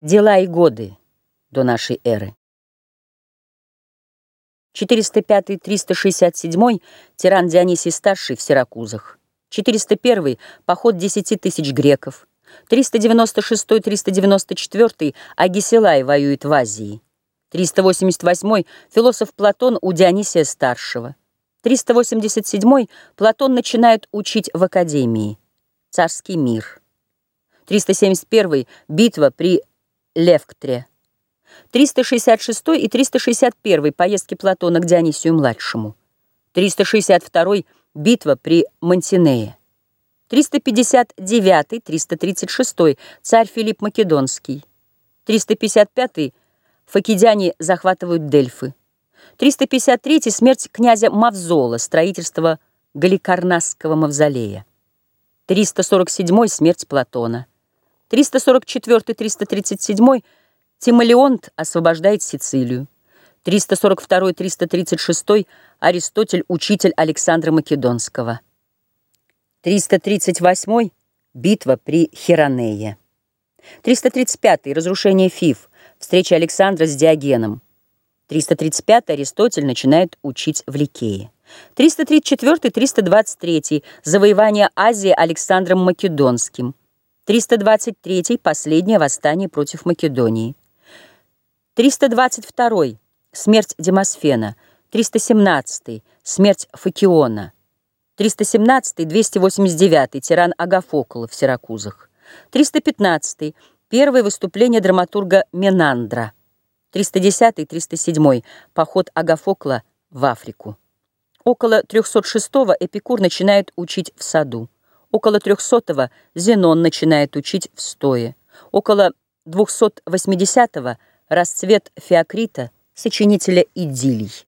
Дела и годы до нашей эры. 405-367 тиран Дионисий Старший в Сиракузах. 401 поход 10 тысяч греков. 396-394 Агисилай воюет в Азии. 388 философ Платон у Дионисия Старшего. 387 Платон начинает учить в Академии. Царский мир. 371 битва при Левктре. 366 и 361 поездки Платона к Дионисию-младшему. 362 битва при Монтинее. 359 336 царь Филипп Македонский. 355 факидяне захватывают Дельфы. 353 смерть князя Мавзола, строительство Галикарнасского мавзолея. 347 смерть Платона. 344-337 Тимолеонт освобождает Сицилию. 342-336 Аристотель, учитель Александра Македонского. 338 битва при Хиронее. 335 разрушение Фив, встреча Александра с Диогеном. 335 Аристотель начинает учить в Ликее. 334-323 завоевание Азии Александром Македонским. 323 последнее восстание против Македонии. 322 смерть Демосфена. 317 смерть Факиона. 317 289 тиран Агафокл в Сиракузах. 315 первое выступление драматурга Менандра. 310-307 поход Агафокла в Африку. Около 306-го Эпикур начинает учить в саду. Около 300-го Зенон начинает учить в стое. Около 280-го расцвет Феокрита, сочинителя идиллий.